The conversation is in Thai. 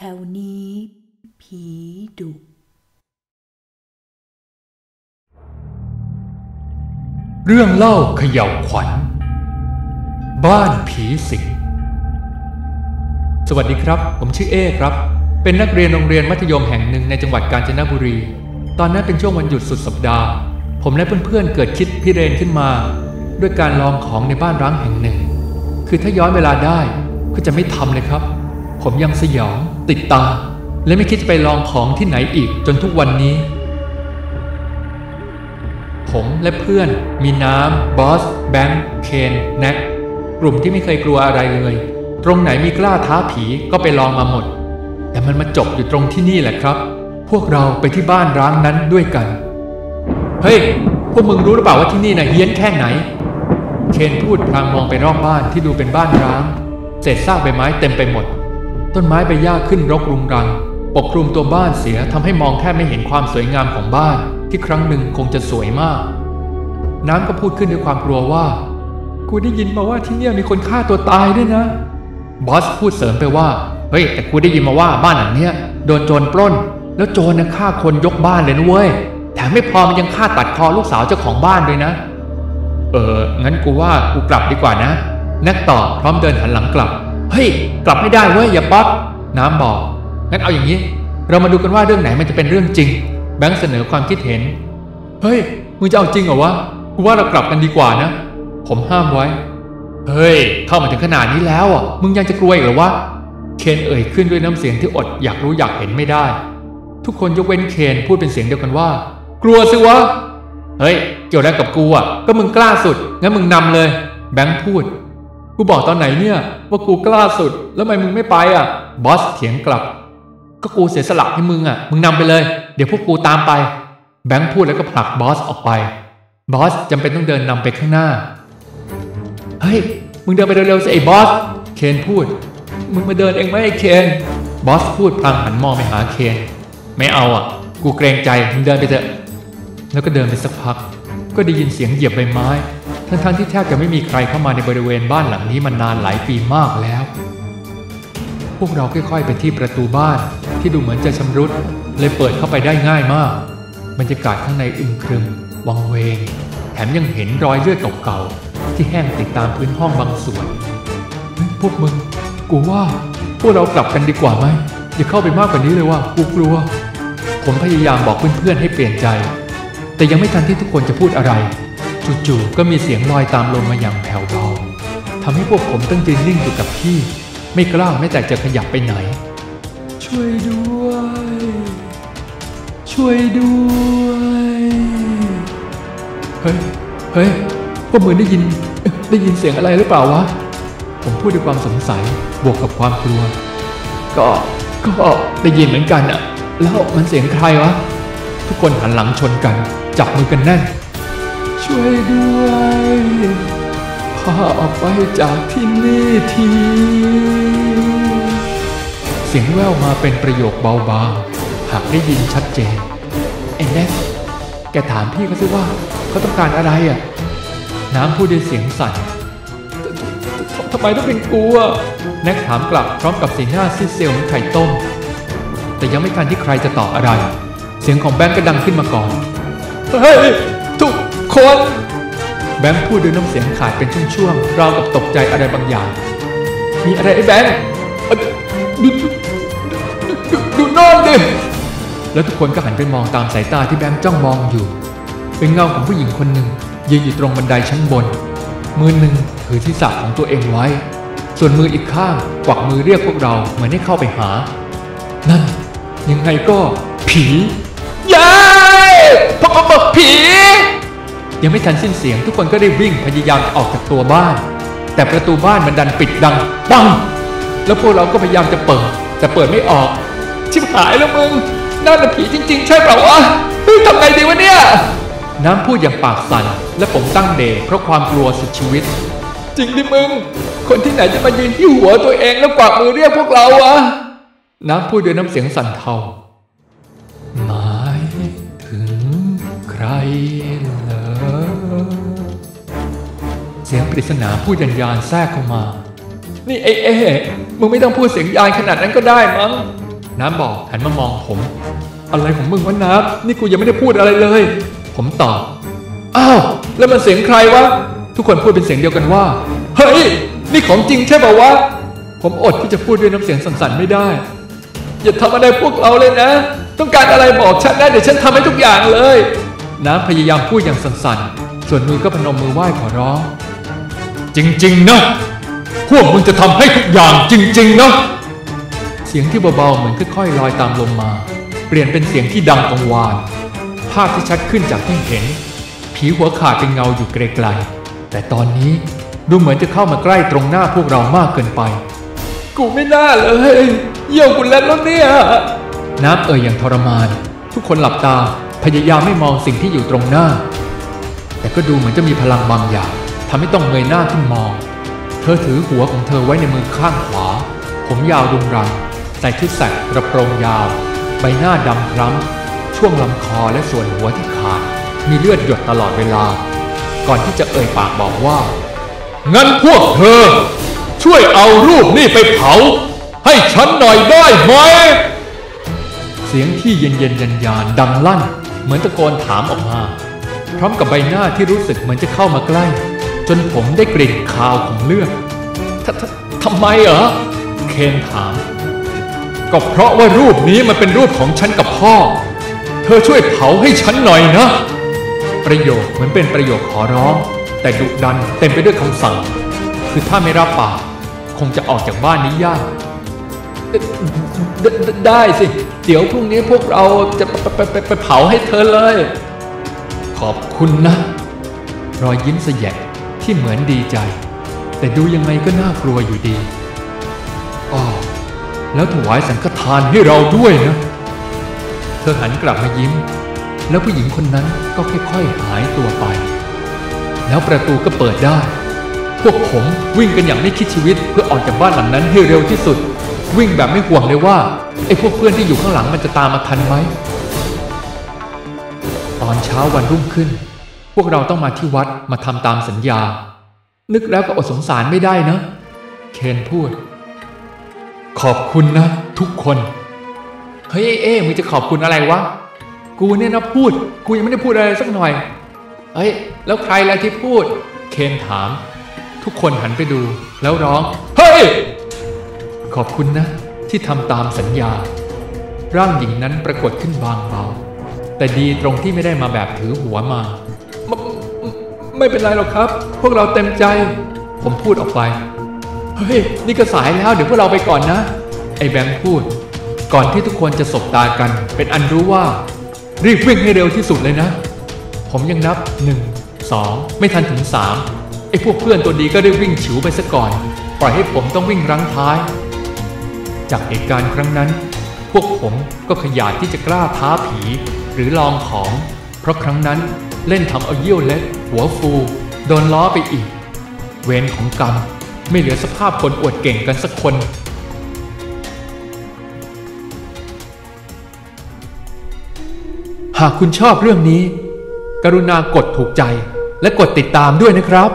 แถวนี้ ผีดุเรื่องเล่าเขย่าวขวัญ บ้านผีสิงสวัสดีครับ ผมชื่อเอครับ เป็นนักเรียนโรงเรียนมัธยมแห่งหนึ่งในจังหวัดกาญจนบุรี ตอนนั้นเป็นช่วงวันหยุดสุดสัปดาห์ ผมและเพื่อนๆเกิดคิดพิเรนขึ้นมา ด้วยการลองของในบ้านร้างแห่งหนึ่ง คือถ้าย้อนเวลาได้ก็จะไม่ทำเลยครับ ผมยังสยอง ติดตา และไม่คิดจะไปลองของที่ไหนอีกจนทุกวันนี้ ผมและเพื่อนมีน้ำบอส แบงค์เคนแน็กกลุ่มที่ไม่เคยกลัวอะไรเลย ตรงไหนมีกล้าท้าผีก็ไปลองมาหมด แต่มันมาจบอยู่ตรงที่นี่แหละครับ พวกเราไปที่บ้านร้างนั้นด้วยกัน เฮ้ย พวกมึงรู้หรือเปล่าว่าที่นี่นะเฮี้ยนแค่ไหน เคนพูดพลางมองไปรอบบ้านที่ดูเป็นบ้านร้าง เศษซากใบไม้เต็มไปหมด ต้นไม้ใบหญ้าขึ้นรกรุงรัง ปกคลุมตัวบ้านเสียทำให้มองแทบไม่เห็นความสวยงามของบ้าน ที่ครั้งหนึ่งคงจะสวยมาก น้ำก็พูดขึ้นด้วยความกลัวว่า กูได้ยินมาว่าที่เนี่ยมีคนฆ่าตัวตายด้วยนะ บอสพูดเสริมไปว่า เฮ้ย แต่กูได้ยินมาว่าบ้านหลังเนี้ยโดนโจรปล้น แล้วโจรนะฆ่าคนยกบ้านเลยนะเว้ย แถมไม่พอมันยังฆ่าตัดคอลูกสาวเจ้าของบ้านด้วยนะ เอองั้นกูว่ากูกลับดีกว่านะ นักต่อพร้อมเดินหันหลังกลับ เฮ้ยกลับไม่ได้เว้ยอย่าป๊อปน้ำบอกงั้นเอาอย่างนี้ เรามาดูกันว่าเรื่องไหนมันจะเป็นเรื่องจริง แบงค์เสนอความคิดเห็น เฮ้ยมึงจะเอาจริงเหรอวะกูว่าเรากลับกันดีกว่านะ ผมห้ามไว้ เฮ้ย เข้ามาถึงขนาดนี้แล้วอะมึงยังจะกลัวอีกเหรอวะเคนเอ่ยขึ้นด้วยน้ำเสียงที่อดอยากรู้อยากเห็นไม่ได้ ทุกคนยกเว้นเคนพูดเป็นเสียงเดียวกันว่า กลัวสิวะเฮ้ย เกี่ยวอะไรกับกูอะก็มึงกล้าสุดงั้นมึงนำเลย แบงค์พูด กูบอกตอนไหนเนี่ยว่ากูกล้าสุด แล้วทำไมมึงไม่ไปอะ บอสเถียงกลับ ก็กูเสียสละให้มึงอะ มึงนำไปเลย เดี๋ยวพวกกูตามไป แบงค์พูดแล้วก็ผลักบอสออกไป บอสจำเป็นต้องเดินนำไปข้างหน้า เฮ้ย มึงเดินไปเร็วๆสิไอ้บอส เคนพูด มึงมาเดินเองไหมไอ้เคน บอสพูดพลางหันมองไปหาเคน ไม่เอาอะ กูเกรงใจ มึงเดินไปเถอะ แล้วก็เดินไปสักพัก ก็ได้ยินเสียงเหยียบใบไม้ ทั้งๆที่แทบจะไม่มีใครเข้ามาในบริเวณบ้านหลังนี้มานานหลายปีมากแล้ว พวกเราค่อยๆไปที่ประตูบ้านที่ดูเหมือนจะชำรุด เลยเปิดเข้าไปได้ง่ายมาก บรรยากาศข้างในอึมครึม วังเวง แถมยังเห็นรอยเลือดเก่าๆที่แห้งติดตามพื้นห้องบางส่วน พวกมึง กูว่า พวกเรากลับกันดีกว่าไหมอย่าเข้าไปมากกว่านี้เลยว่ากูกลัว ผมพยายามบอกเพื่อนๆให้เปลี่ยนใจ แต่ยังไม่ทันที่ทุกคนจะพูดอะไร จู่ๆก็มีเสียงลอยตามลมมาอย่างแผ่วเบาทำให้พวกผมต้องยืนนิ่งอยู่กับที่ ไม่กล้าแม้แต่จะขยับไปไหน ช่วยด้วย ช่วยด้วยเฮ้ยเฮ้ยพวกมึงได้ยินได้ยินเสียงอะไรหรือเปล่าวะ ผมพูดด้วยความสงสัยบวกกับความกลัว ก็ก็ได้ยินเหมือนกันอะแล้วมันเสียงใครวะ ทุกคนหันหลังชนกัน จับมือกันแน่น ช่วยด้วยพาออกไปจากที่นี่ทีเสียงแว่วมาเป็นประโยคเบาๆหากได้ยินชัดเจนไอ้แน็กแกถามพี่เขาสิว่าเขาต้องการอะไรอะ น้ำพูดด้วยเสียงสั่นทำไมต้องเป็นกูอะแน็กถามกลับพร้อมกับสีหน้าซีเซลเหมือนไข่ต้ม แต่ยังไม่ทันที่ใครจะตอบอะไร เสียงของแบงก์ก็ดังขึ้นมาก่อน เฮ้ยทุก คนแบงค์พูดด้วยน้ำเสียงขาดเป็นช่วงๆราวกับตกใจอะไรบางอย่าง มีอะไรไอ้แบงค์ดูดูนอนดิแล้วทุกคนก็หันไปมองตามสายตาที่แบงค์จ้องมองอยู่ เป็นเงาของผู้หญิงคนหนึ่งยืนอยู่ตรงบันไดชั้นบน มือหนึ่งถือที่สระของตัวเองไว้ ส่วนมืออีกข้างกวักมือเรียกพวกเราเหมือนให้เข้าไปหา นั่น ยังไงก็ ผียายพบพบผี ยังไม่ทันสิ้นเสียง ทุกคนก็ได้วิ่งพยายามออกจากตัวบ้าน แต่ประตูบ้านมันดันปิดดังปังแล้วพวกเราก็พยายามจะเปิด แต่เปิดไม่ออก ชิบหายแล้วมึงนั่นน่ะผีจริง ๆ ใช่เปล่าวะเฮ้ยทำไงดีวะเนี่ย น้ำพูดอย่างปากสั่นและผมตั้งเดเพราะความกลัวสุดชีวิต จริงดิมึง คนที่ไหนจะมายืนที่หัวตัวเองแล้วกวักมือเรียกพวกเราวะน้ำพูดด้วยน้ำเสียงสั่นเทาหมายถึงใครเหรอเสีย ริศนาพูดยันยานแทรกเข้ามา นี่เอ๊ะเอ๊ะมึงไม่ต้องพูดเสียงยานขนาดนั้นก็ได้มั้ง น้ำบอกหันมามองผม อะไรของมึงวะน้ำนี่กูยังไม่ได้พูดอะไรเลย ผมตอบ อ้าว แล้วมันเสียงใครวะ ทุกคนพูดเป็นเสียงเดียวกันว่า เฮ้ย นี่ของจริงใช่ป่าวะ ผมอดที่จะพูดด้วยน้ำเสียงสั่นๆไม่ได้ อย่าทำอะไรพวกเราเลยนะ ต้องการอะไรบอกฉันนะเดี๋ยวฉันทำให้ทุกอย่างเลย น้ำพยายามพูดอย่างสั่นๆส่วนมือก็พนมมือไหว้ขอร้อง จริง ๆ นะ พวกมึงจะทำให้ทุกอย่างจริง ๆ นะ เสียงที่เบาๆเหมือนค่อยๆลอยตามลมมา เปลี่ยนเป็นเสียงที่ดังกังวาน ภาพที่ชัดขึ้นจากที่เห็น ผีหัวขาดเป็นเงาอยู่ไกลๆแต่ตอนนี้ดูเหมือนจะเข้ามาใกล้ตรงหน้าพวกเรามากเกินไป กูไม่น่าเลยเยี่ยวกูแล้วเนี่ยน้ำเอ่ยอย่างทรมาน ทุกคนหลับตาพยายามไม่มองสิ่งที่อยู่ตรงหน้า แต่ก็ดูเหมือนจะมีพลังบางอย่าง ทำให้ต้องเงยหน้าขึ้นมอง เธอถือหัวของเธอไว้ในมือข้างขวา ผมยาวรุงรัง ใส่ชุดแสกกระโปรงยาว ใบหน้าดำคล้ำ ช่วงลำคอและส่วนหัวที่ขาด มีเลือดหยดตลอดเวลา ก่อนที่จะเอ่ยปากบอกว่า งั้นพวกเธอ ช่วยเอารูปนี่ไปเผา ให้ฉันหน่อยได้ไหม เสียงที่เย็นเย็นยันยานดังลั่น เหมือนตะโกนถามออกมา พร้อมกับใบหน้าที่รู้สึกเหมือนจะเข้ามาใกล้ จนผมได้กลิ่นคาวของเลือดทททำไมเหรอ เคนถาม ก็เพราะว่ารูปนี้มันเป็นรูปของฉันกับพ่อ เธอช่วยเผาให้ฉันหน่อยนะ ประโยคเหมือนเป็นประโยคขอร้อง แต่ดุดันเต็มไปด้วยคำสั่ง คือถ้าไม่รับปากคงจะออกจากบ้านนี้ยาก ได้ได้สิ เดี๋ยวพรุ่งนี้พวกเราจะไปไปไปไปเผาให้เธอเลย ขอบคุณนะ รอยยิ้มสยะ ที่เหมือนดีใจ แต่ดูยังไงก็น่ากลัวอยู่ดีอ๋อแล้วถวายสังฆทานให้เราด้วยนะ เธอหันกลับมายิ้ม แล้วผู้หญิงคนนั้นก็ค่อยๆหายตัวไป แล้วประตูก็เปิดได้ พวกผมวิ่งกันอย่างไม่คิดชีวิตเพื่อออกจากบ้านหลังนั้นให้เร็วที่สุด วิ่งแบบไม่ห่วงเลยว่าไอ้พวกเพื่อนที่อยู่ข้างหลังมันจะตามมาทันไหม ตอนเช้าวันรุ่งขึ้น วกเราต้องมาที่วัดมาทำตามสัญญา นึกแล้วก็อดสงสารไม่ได้นะ เคนพูด ขอบคุณนะ ทุกคน เฮ้ยเอ๊ะมึงจะขอบคุณอะไรวะ กูเนี่ยนะพูด กูยังไม่ได้พูดอะไรสักหน่อย เฮ้ย แล้วใครล่ะที่พูด เคนถาม ทุกคนหันไปดูแล้วร้อง เฮ้ย ขอบคุณนะ ที่ทำตามสัญญา ร่างหญิงนั้นปรากฏขึ้นบางเบาแต่ดีตรงที่ไม่ได้มาแบบถือหัวมา ไม่เป็นไรหรอกครับ พวกเราเต็มใจ ผมพูดออกไป เฮ้ย นี่ก็สายแล้ว เดี๋ยวพวกเราไปก่อนนะ ไอ้แบงค์พูด ก่อนที่ทุกคนจะสบตากัน เป็นอันรู้ว่า รีบวิ่งให้เร็วที่สุดเลยนะ ผมยังนับหนึ่งสองไม่ทันถึงสามไอ้พวกเพื่อนตัวดีก็ได้วิ่งฉิวไปซะก่อน ปล่อยให้ผมต้องวิ่งรั้งท้าย จากเหตุการณ์ครั้งนั้น พวกผมก็ขยาดที่จะกล้าท้าผี หรือลองของ เพราะครั้งนั้น เล่นทำเอาเยี่ยวเล็ก หัวฟู โดนล้อไปอีก เวรของกรรมไม่เหลือสภาพคนอวดเก่งกันสักคนหากคุณชอบเรื่องนี้ กรุณากดถูกใจและกดติดตามด้วยนะครับ